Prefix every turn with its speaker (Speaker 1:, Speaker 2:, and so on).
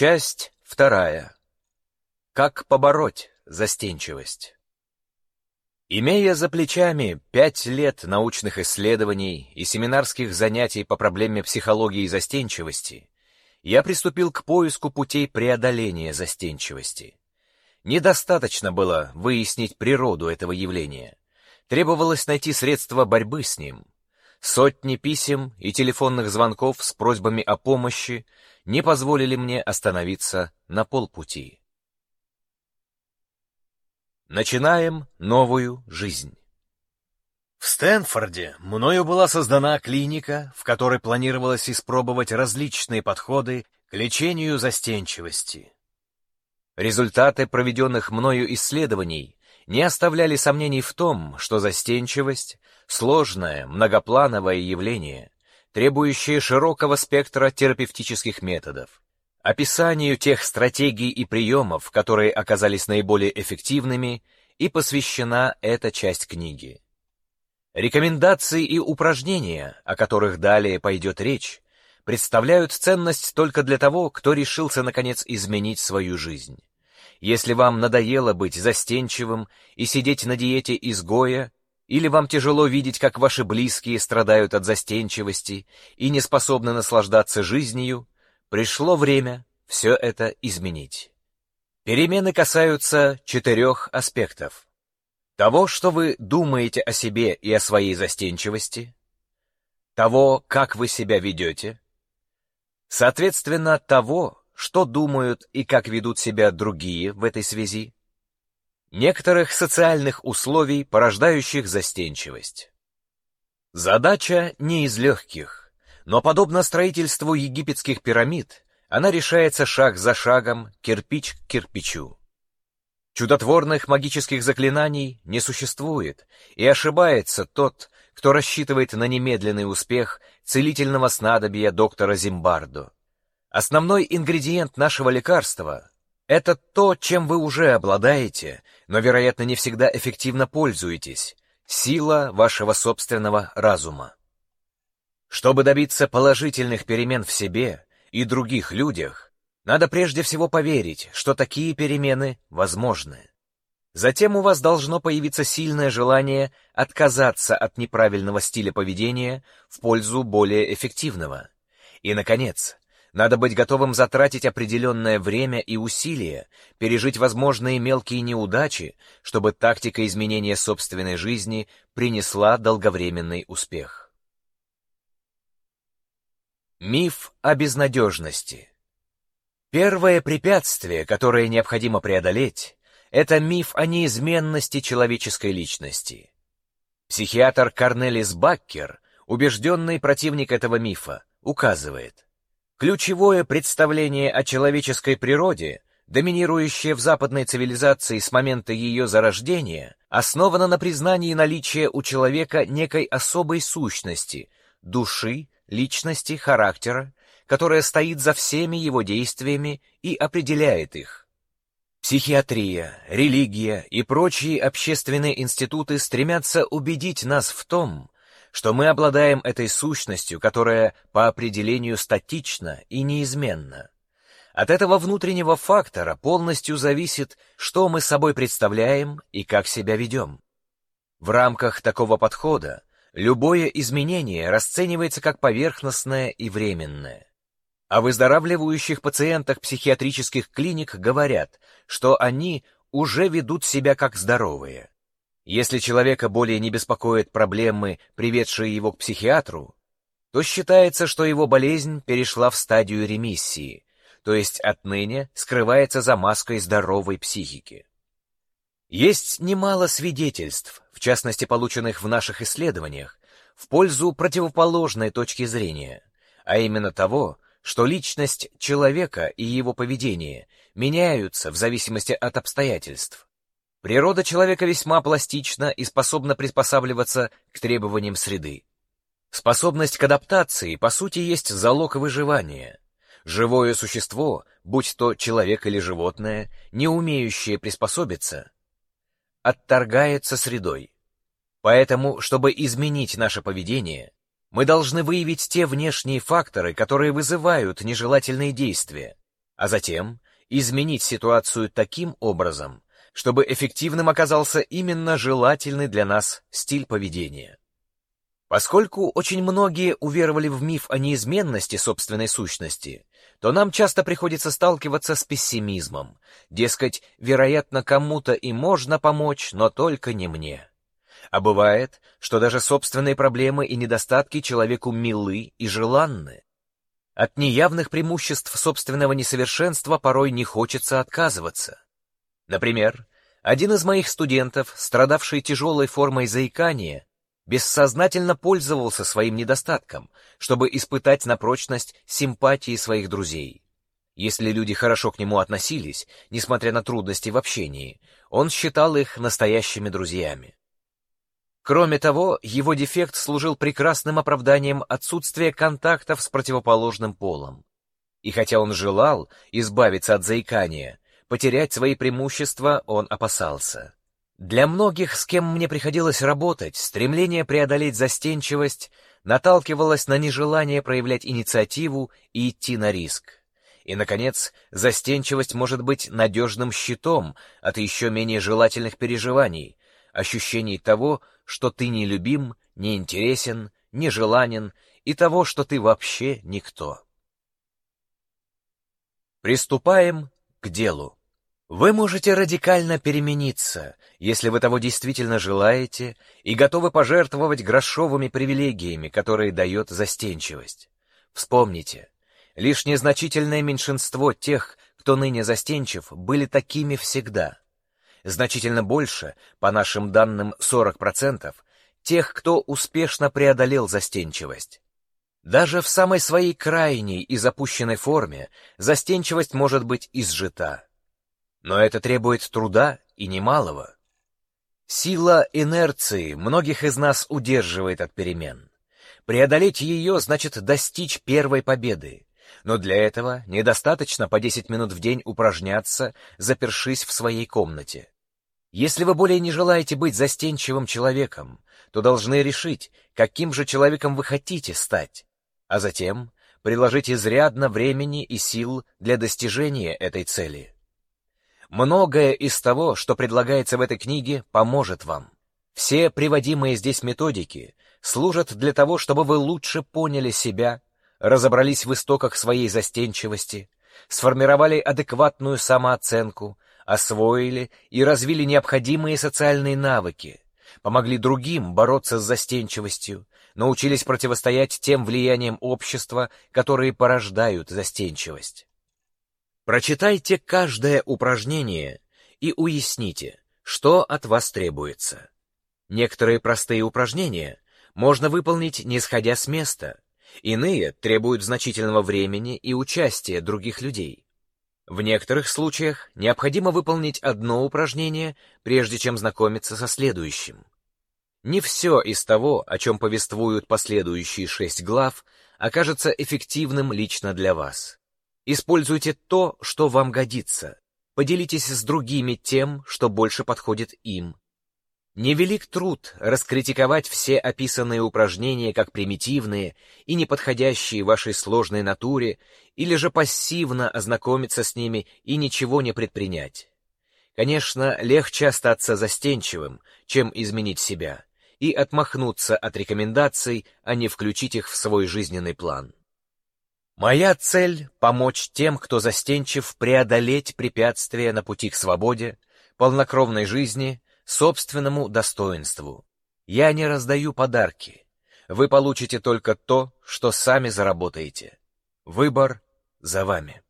Speaker 1: Часть вторая. Как побороть застенчивость? Имея за плечами пять лет научных исследований и семинарских занятий по проблеме психологии застенчивости, я приступил к поиску путей преодоления застенчивости. Недостаточно было выяснить природу этого явления. Требовалось найти средства борьбы с ним. Сотни писем и телефонных звонков с просьбами о помощи не позволили мне остановиться на полпути. Начинаем новую жизнь. В Стэнфорде мною была создана клиника, в которой планировалось испробовать различные подходы к лечению застенчивости. Результаты проведенных мною исследований не оставляли сомнений в том, что застенчивость — сложное, многоплановое явление, требующее широкого спектра терапевтических методов. Описанию тех стратегий и приемов, которые оказались наиболее эффективными, и посвящена эта часть книги. Рекомендации и упражнения, о которых далее пойдет речь, представляют ценность только для того, кто решился, наконец, изменить свою жизнь. Если вам надоело быть застенчивым и сидеть на диете изгоя, или вам тяжело видеть, как ваши близкие страдают от застенчивости и не способны наслаждаться жизнью, пришло время все это изменить. Перемены касаются четырех аспектов. Того, что вы думаете о себе и о своей застенчивости, того, как вы себя ведете, соответственно, того, что думают и как ведут себя другие в этой связи, некоторых социальных условий, порождающих застенчивость. Задача не из легких, но подобно строительству египетских пирамид, она решается шаг за шагом, кирпич к кирпичу. Чудотворных магических заклинаний не существует, и ошибается тот, кто рассчитывает на немедленный успех целительного снадобья доктора Зимбардо. Основной ингредиент нашего лекарства это то, чем вы уже обладаете, но, вероятно, не всегда эффективно пользуетесь. Сила вашего собственного разума. Чтобы добиться положительных перемен в себе и других людях, надо прежде всего поверить, что такие перемены возможны. Затем у вас должно появиться сильное желание отказаться от неправильного стиля поведения в пользу более эффективного. И, наконец, надо быть готовым затратить определенное время и усилия, пережить возможные мелкие неудачи, чтобы тактика изменения собственной жизни принесла долговременный успех. Миф о безнадежности Первое препятствие, которое необходимо преодолеть, это миф о неизменности человеческой личности. Психиатр Корнелис Баккер, убежденный противник этого мифа, указывает – Ключевое представление о человеческой природе, доминирующее в западной цивилизации с момента ее зарождения, основано на признании наличия у человека некой особой сущности, души, личности, характера, которая стоит за всеми его действиями и определяет их. Психиатрия, религия и прочие общественные институты стремятся убедить нас в том, что мы обладаем этой сущностью, которая по определению статична и неизменна. От этого внутреннего фактора полностью зависит, что мы собой представляем и как себя ведем. В рамках такого подхода любое изменение расценивается как поверхностное и временное. О выздоравливающих пациентах психиатрических клиник говорят, что они уже ведут себя как здоровые. Если человека более не беспокоят проблемы, приведшие его к психиатру, то считается, что его болезнь перешла в стадию ремиссии, то есть отныне скрывается за маской здоровой психики. Есть немало свидетельств, в частности полученных в наших исследованиях, в пользу противоположной точки зрения, а именно того, что личность человека и его поведение меняются в зависимости от обстоятельств. Природа человека весьма пластична и способна приспосабливаться к требованиям среды. Способность к адаптации, по сути, есть залог выживания. Живое существо, будь то человек или животное, не умеющее приспособиться, отторгается средой. Поэтому, чтобы изменить наше поведение, мы должны выявить те внешние факторы, которые вызывают нежелательные действия, а затем изменить ситуацию таким образом, чтобы эффективным оказался именно желательный для нас стиль поведения. Поскольку очень многие уверовали в миф о неизменности собственной сущности, то нам часто приходится сталкиваться с пессимизмом. Дескать, вероятно, кому-то и можно помочь, но только не мне. А бывает, что даже собственные проблемы и недостатки человеку милы и желанны. От неявных преимуществ собственного несовершенства порой не хочется отказываться. Например, один из моих студентов, страдавший тяжелой формой заикания, бессознательно пользовался своим недостатком, чтобы испытать на прочность симпатии своих друзей. Если люди хорошо к нему относились, несмотря на трудности в общении, он считал их настоящими друзьями. Кроме того, его дефект служил прекрасным оправданием отсутствия контактов с противоположным полом. И хотя он желал избавиться от заикания, потерять свои преимущества он опасался. Для многих, с кем мне приходилось работать, стремление преодолеть застенчивость наталкивалось на нежелание проявлять инициативу и идти на риск. И, наконец, застенчивость может быть надежным щитом от еще менее желательных переживаний, ощущений того, что ты не любим, не интересен, не желанен, и того, что ты вообще никто. Приступаем к делу. Вы можете радикально перемениться, если вы того действительно желаете и готовы пожертвовать грошовыми привилегиями, которые дает застенчивость. Вспомните, лишь незначительное меньшинство тех, кто ныне застенчив, были такими всегда. Значительно больше, по нашим данным 40%, тех, кто успешно преодолел застенчивость. Даже в самой своей крайней и запущенной форме застенчивость может быть изжита. Но это требует труда и немалого. Сила инерции многих из нас удерживает от перемен. Преодолеть ее значит достичь первой победы. Но для этого недостаточно по 10 минут в день упражняться, запершись в своей комнате. Если вы более не желаете быть застенчивым человеком, то должны решить, каким же человеком вы хотите стать, а затем приложить изрядно времени и сил для достижения этой цели. Многое из того, что предлагается в этой книге, поможет вам. Все приводимые здесь методики служат для того, чтобы вы лучше поняли себя, разобрались в истоках своей застенчивости, сформировали адекватную самооценку, освоили и развили необходимые социальные навыки, помогли другим бороться с застенчивостью, научились противостоять тем влияниям общества, которые порождают застенчивость. Прочитайте каждое упражнение и уясните, что от вас требуется. Некоторые простые упражнения можно выполнить, не сходя с места, иные требуют значительного времени и участия других людей. В некоторых случаях необходимо выполнить одно упражнение, прежде чем знакомиться со следующим. Не все из того, о чем повествуют последующие шесть глав, окажется эффективным лично для вас. Используйте то, что вам годится. Поделитесь с другими тем, что больше подходит им. Невелик труд раскритиковать все описанные упражнения как примитивные и неподходящие вашей сложной натуре, или же пассивно ознакомиться с ними и ничего не предпринять. Конечно, легче остаться застенчивым, чем изменить себя, и отмахнуться от рекомендаций, а не включить их в свой жизненный план. Моя цель — помочь тем, кто застенчив, преодолеть препятствия на пути к свободе, полнокровной жизни, собственному достоинству. Я не раздаю подарки. Вы получите только то, что сами заработаете. Выбор за вами.